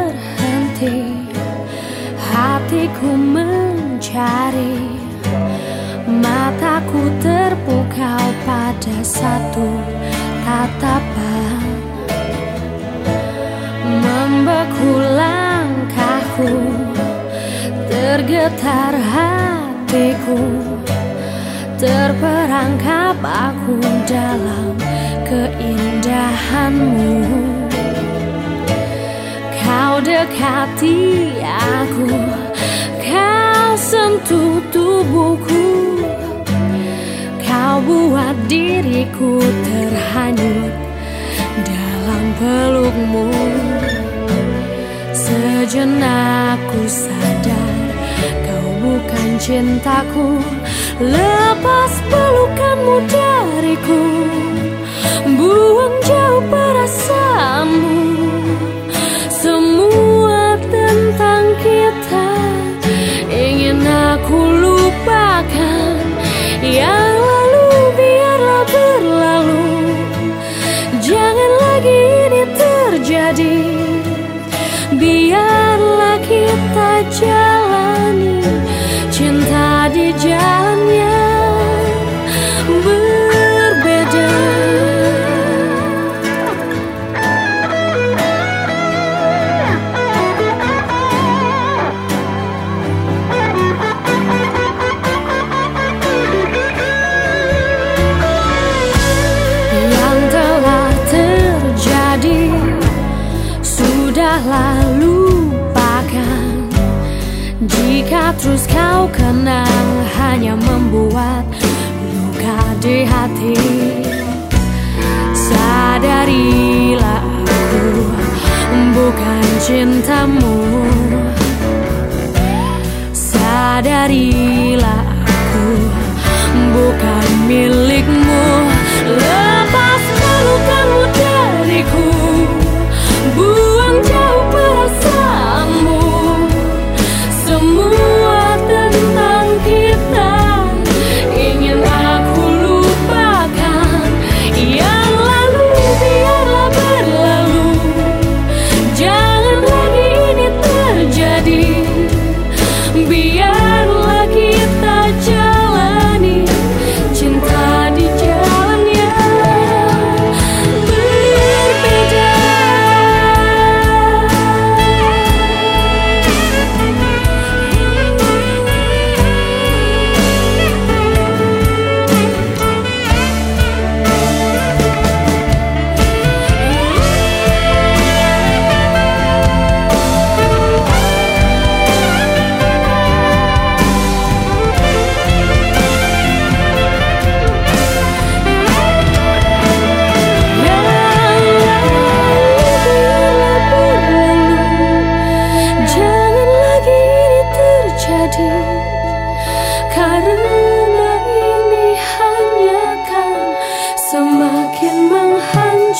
berhenti. Hatiku mencari Mataku terpukau pada satu tatapan Membeku langkahku Tergetar hatiku Terperangkap aku dalam keindahanmu. Dekati aku. Kau sentuh tubuhku. Kau buat diriku terhanyut dalam pelukmu. Sejenak ku sadar kau bukan cintaku. Lepas pelukanmu dariku Jangan lagi ini terjadi Biarlah kita jalani Cinta di jalan Sudahlah lupakan. Jika terus kau kenang Hanya membuat luka di hati. Sadarilah aku Bukan cintamu. Sadarilah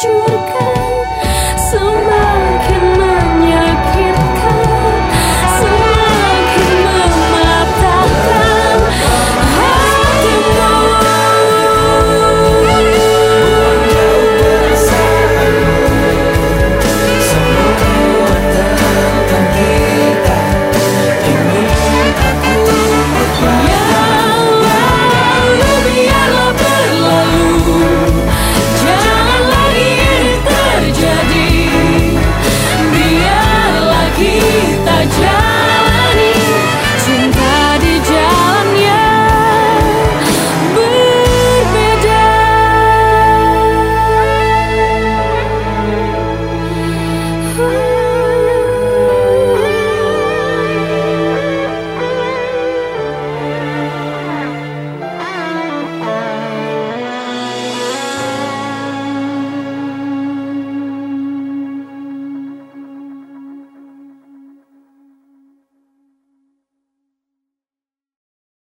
you can.